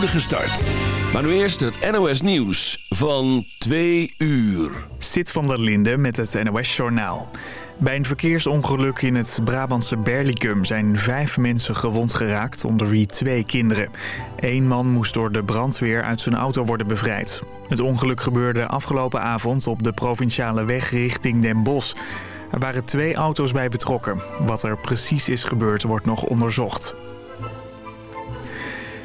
start. Maar nu eerst het NOS Nieuws van 2 uur. Zit van der Linde met het NOS Journaal. Bij een verkeersongeluk in het Brabantse Berlicum zijn vijf mensen gewond geraakt, onder wie twee kinderen. Eén man moest door de brandweer uit zijn auto worden bevrijd. Het ongeluk gebeurde afgelopen avond op de provinciale weg richting Den Bosch. Er waren twee auto's bij betrokken. Wat er precies is gebeurd wordt nog onderzocht.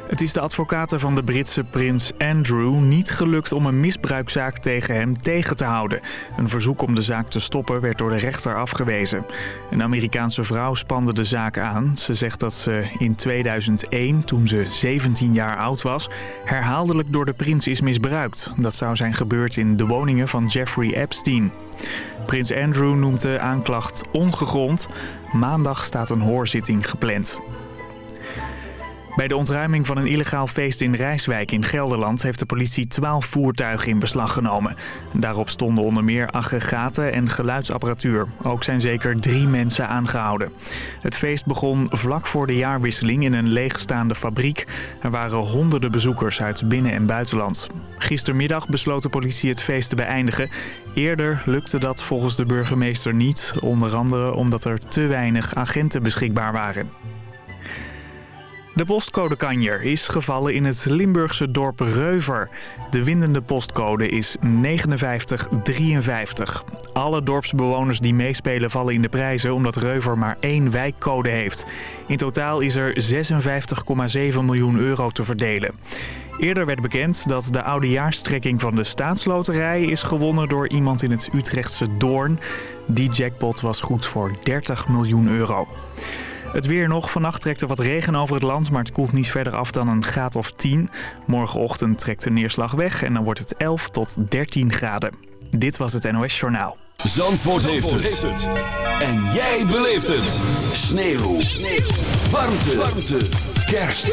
Het is de advocaten van de Britse prins Andrew niet gelukt om een misbruikzaak tegen hem tegen te houden. Een verzoek om de zaak te stoppen werd door de rechter afgewezen. Een Amerikaanse vrouw spande de zaak aan. Ze zegt dat ze in 2001, toen ze 17 jaar oud was, herhaaldelijk door de prins is misbruikt. Dat zou zijn gebeurd in de woningen van Jeffrey Epstein. Prins Andrew noemt de aanklacht ongegrond. Maandag staat een hoorzitting gepland. Bij de ontruiming van een illegaal feest in Rijswijk in Gelderland... heeft de politie 12 voertuigen in beslag genomen. Daarop stonden onder meer aggregaten en geluidsapparatuur. Ook zijn zeker drie mensen aangehouden. Het feest begon vlak voor de jaarwisseling in een leegstaande fabriek. Er waren honderden bezoekers uit binnen- en buitenland. Gistermiddag besloot de politie het feest te beëindigen. Eerder lukte dat volgens de burgemeester niet. Onder andere omdat er te weinig agenten beschikbaar waren. De postcodekanjer is gevallen in het Limburgse dorp Reuver. De winnende postcode is 5953. Alle dorpsbewoners die meespelen vallen in de prijzen omdat Reuver maar één wijkcode heeft. In totaal is er 56,7 miljoen euro te verdelen. Eerder werd bekend dat de oudejaarstrekking van de staatsloterij is gewonnen door iemand in het Utrechtse Doorn. Die jackpot was goed voor 30 miljoen euro. Het weer nog. Vannacht trekt er wat regen over het land, maar het koelt niet verder af dan een graad of 10. Morgenochtend trekt de neerslag weg en dan wordt het 11 tot 13 graden. Dit was het NOS Journaal. Zandvoort, heeft, het. En jij beleeft het. Sneeuw. Sneeuw. Warmte. Warmte. Kerst.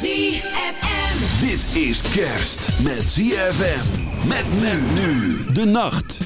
ZFM. Dit is kerst met ZFM. Met men nu. De nacht.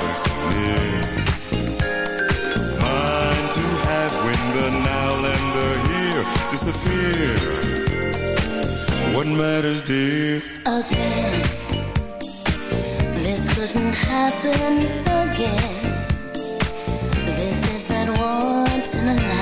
so near. Mine to have when the now and the here disappear. What matters, dear? Again. This couldn't happen again. This is that once in a lifetime.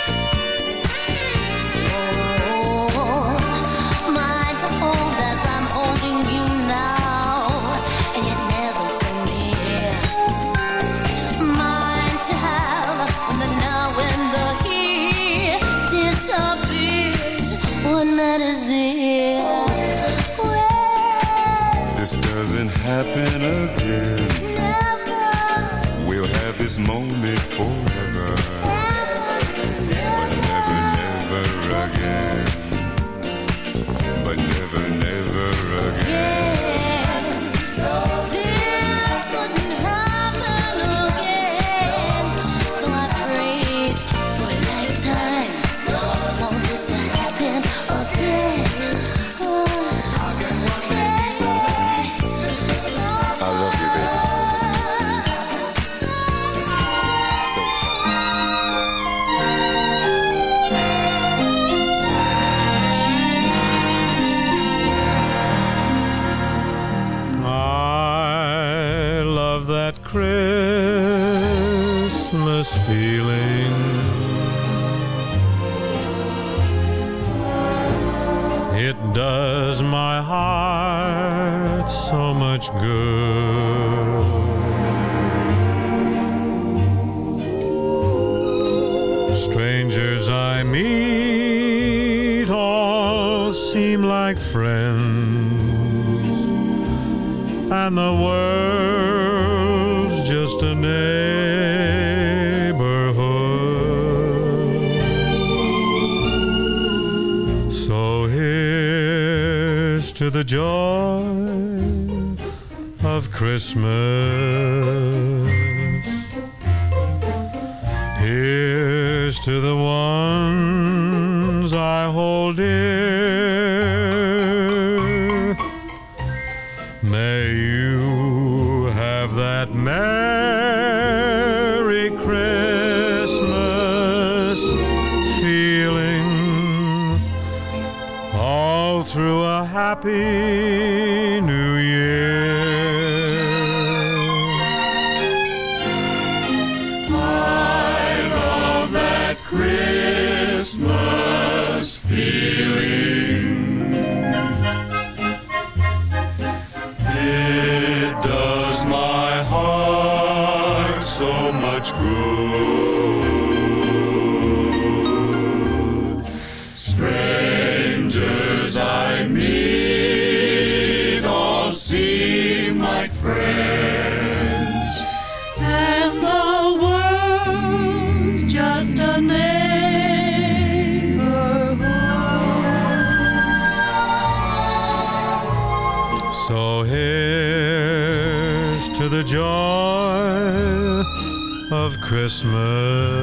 Christmas.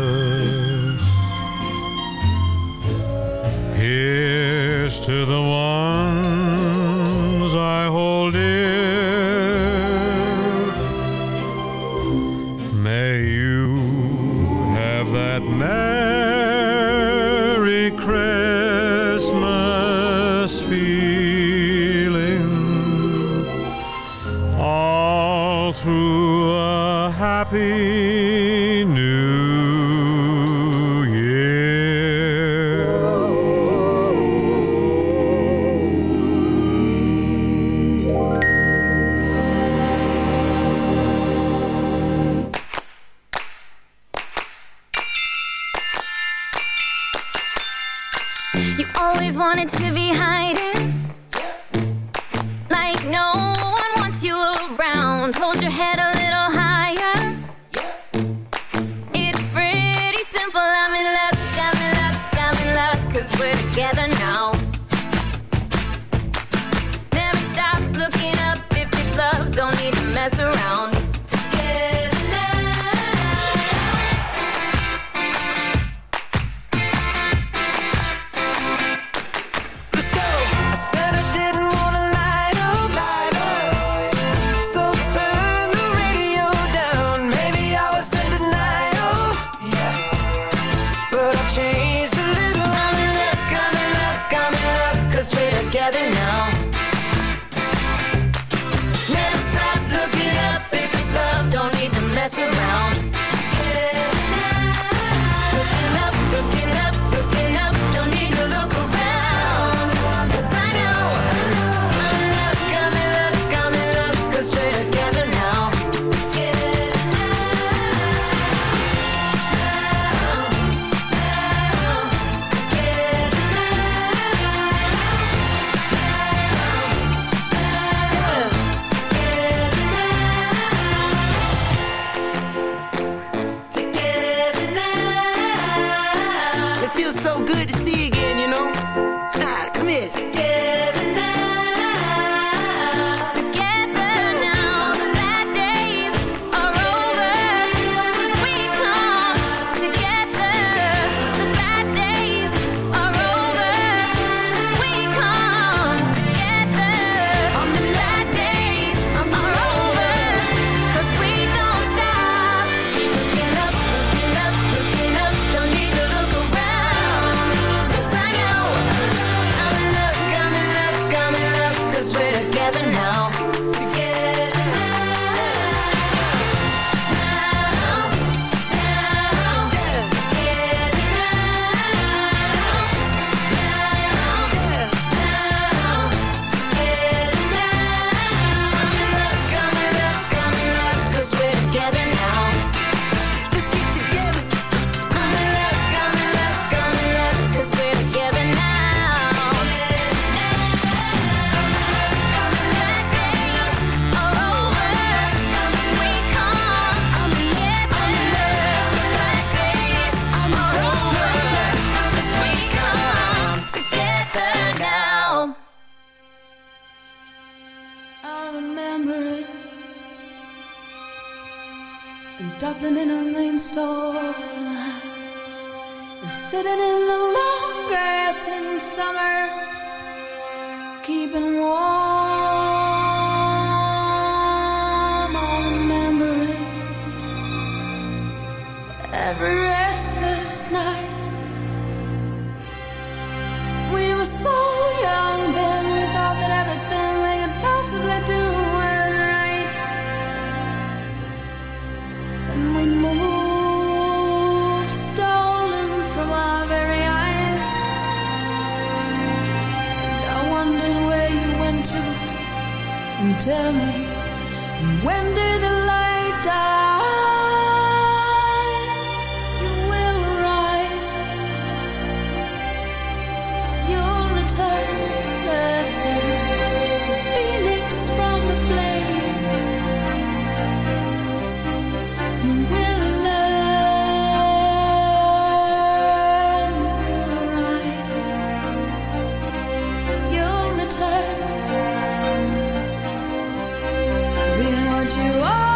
You are.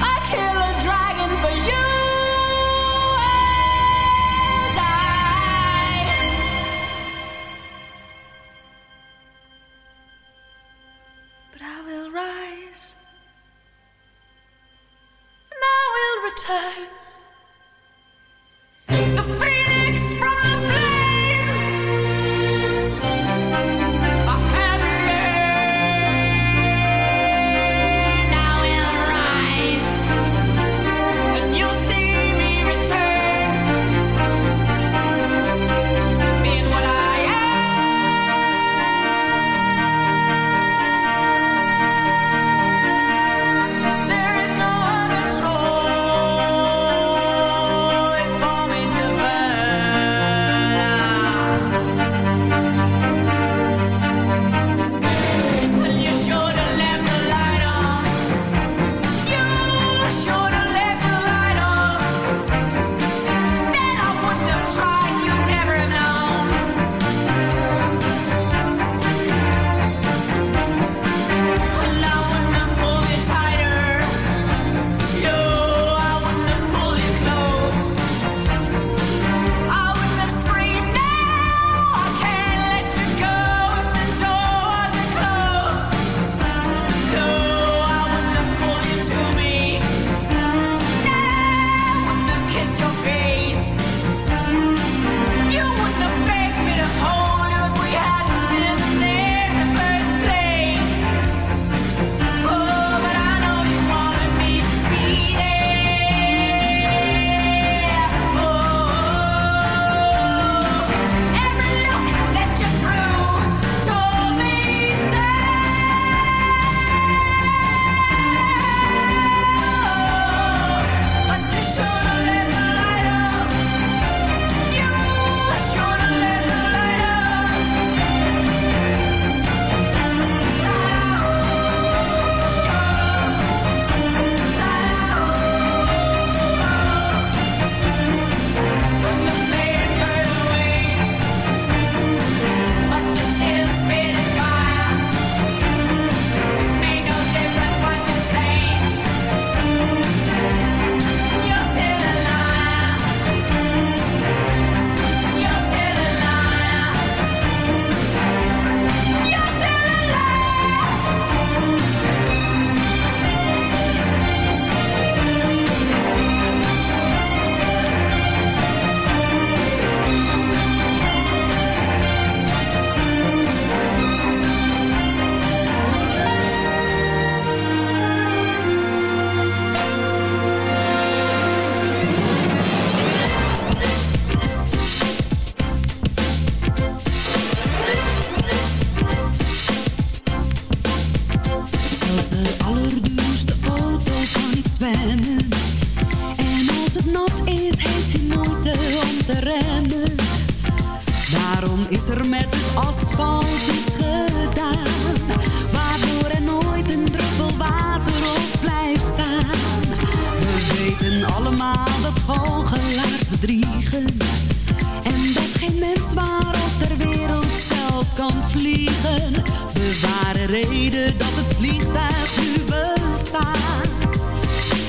啊。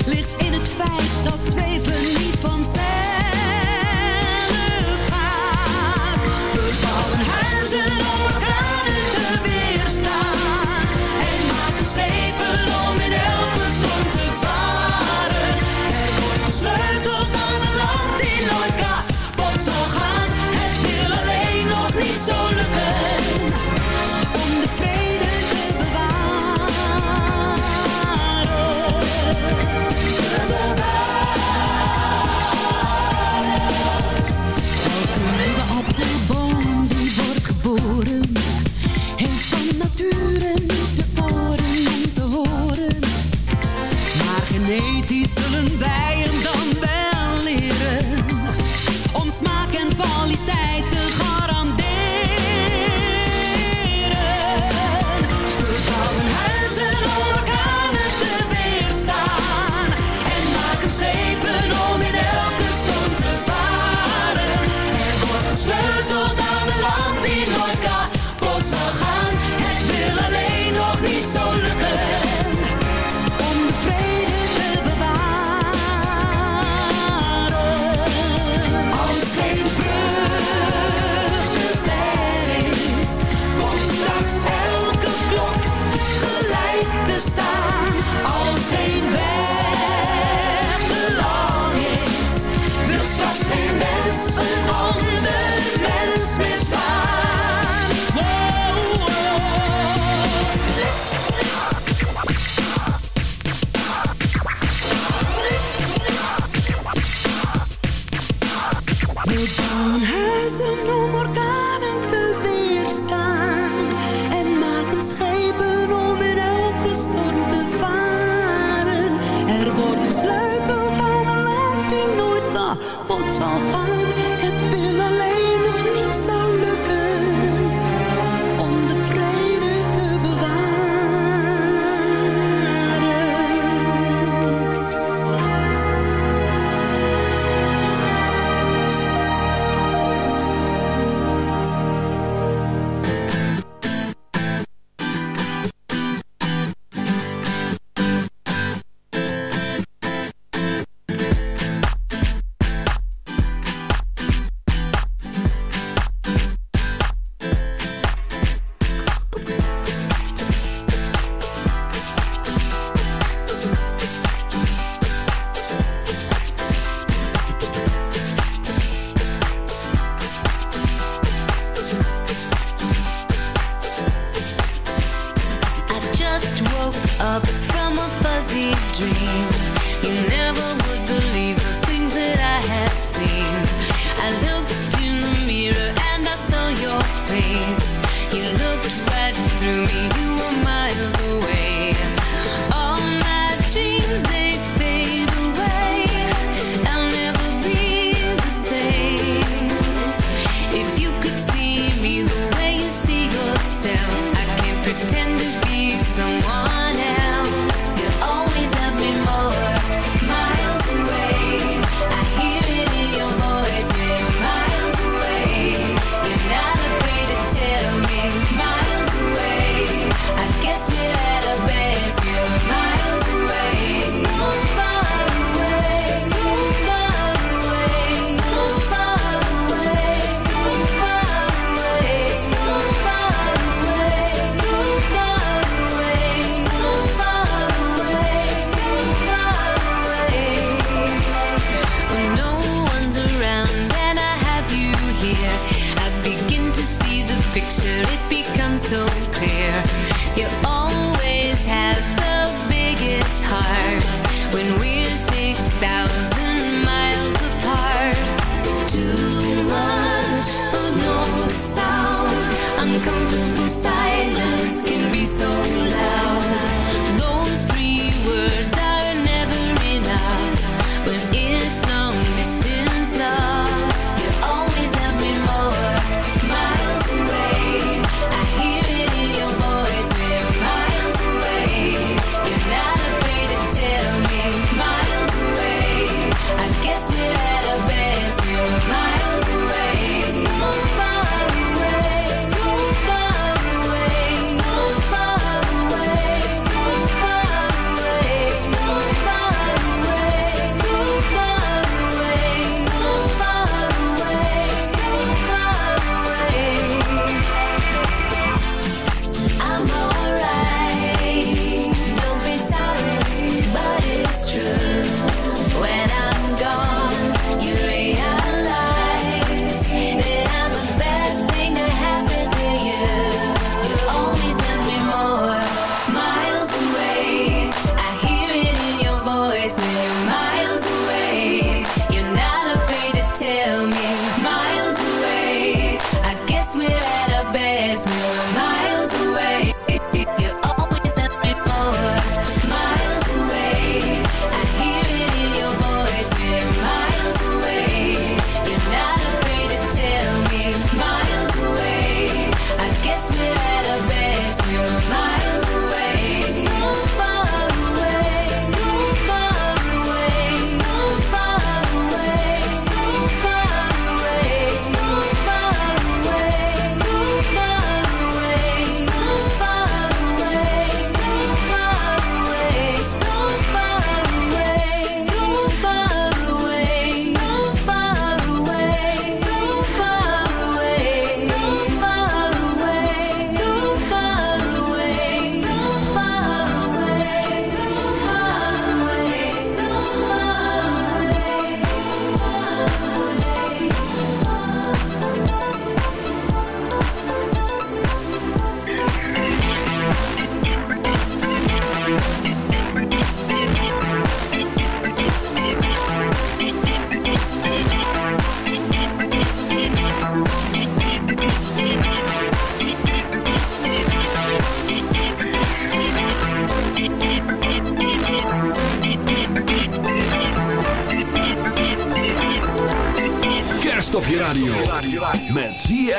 Licht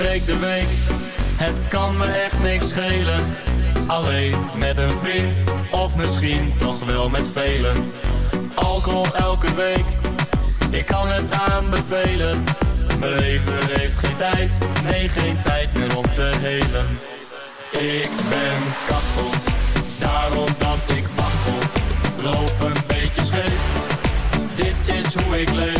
Breekt de week, het kan me echt niks schelen. Alleen met een vriend, of misschien toch wel met velen. Alcohol elke week, ik kan het aanbevelen. Mijn leven heeft geen tijd, nee geen tijd meer om te helen. Ik ben kachel, daarom dat ik waggel. Loop een beetje scheef, dit is hoe ik leef.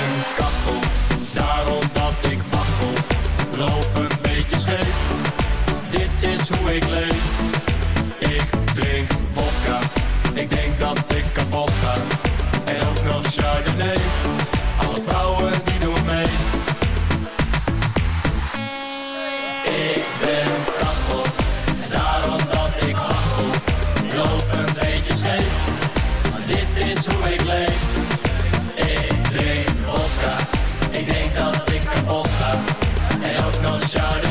shout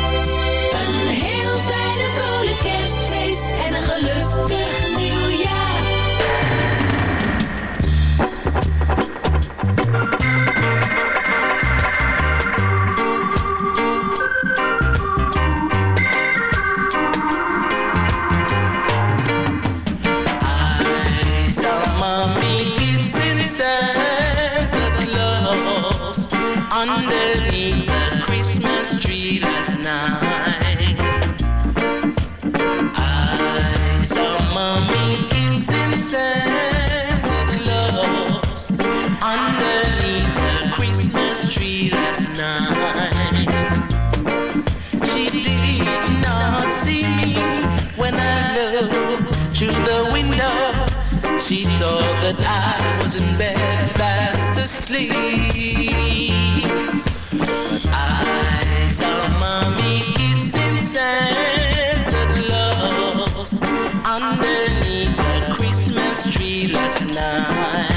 time.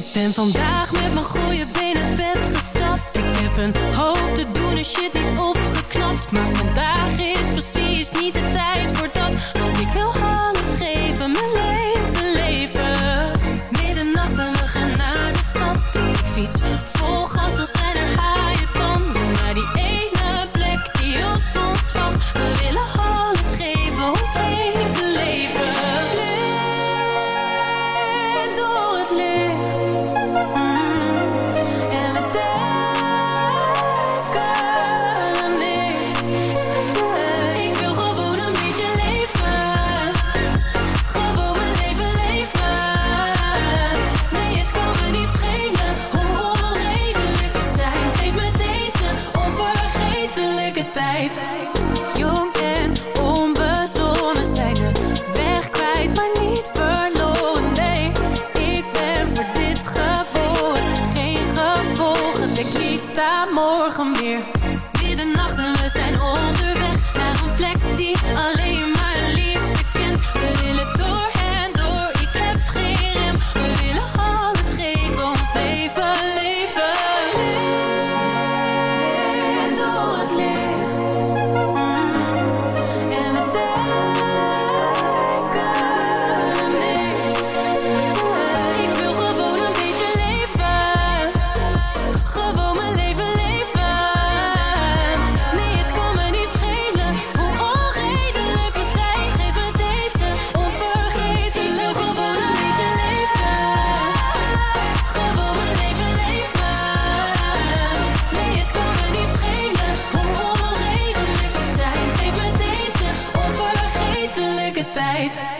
Ik ben vandaag met mijn goede benen bed gestapt. Ik heb een hoop te doen en shit niet opgeknapt. Maar vandaag is precies niet de tijd voor dat. Want ik wil onvergetelijke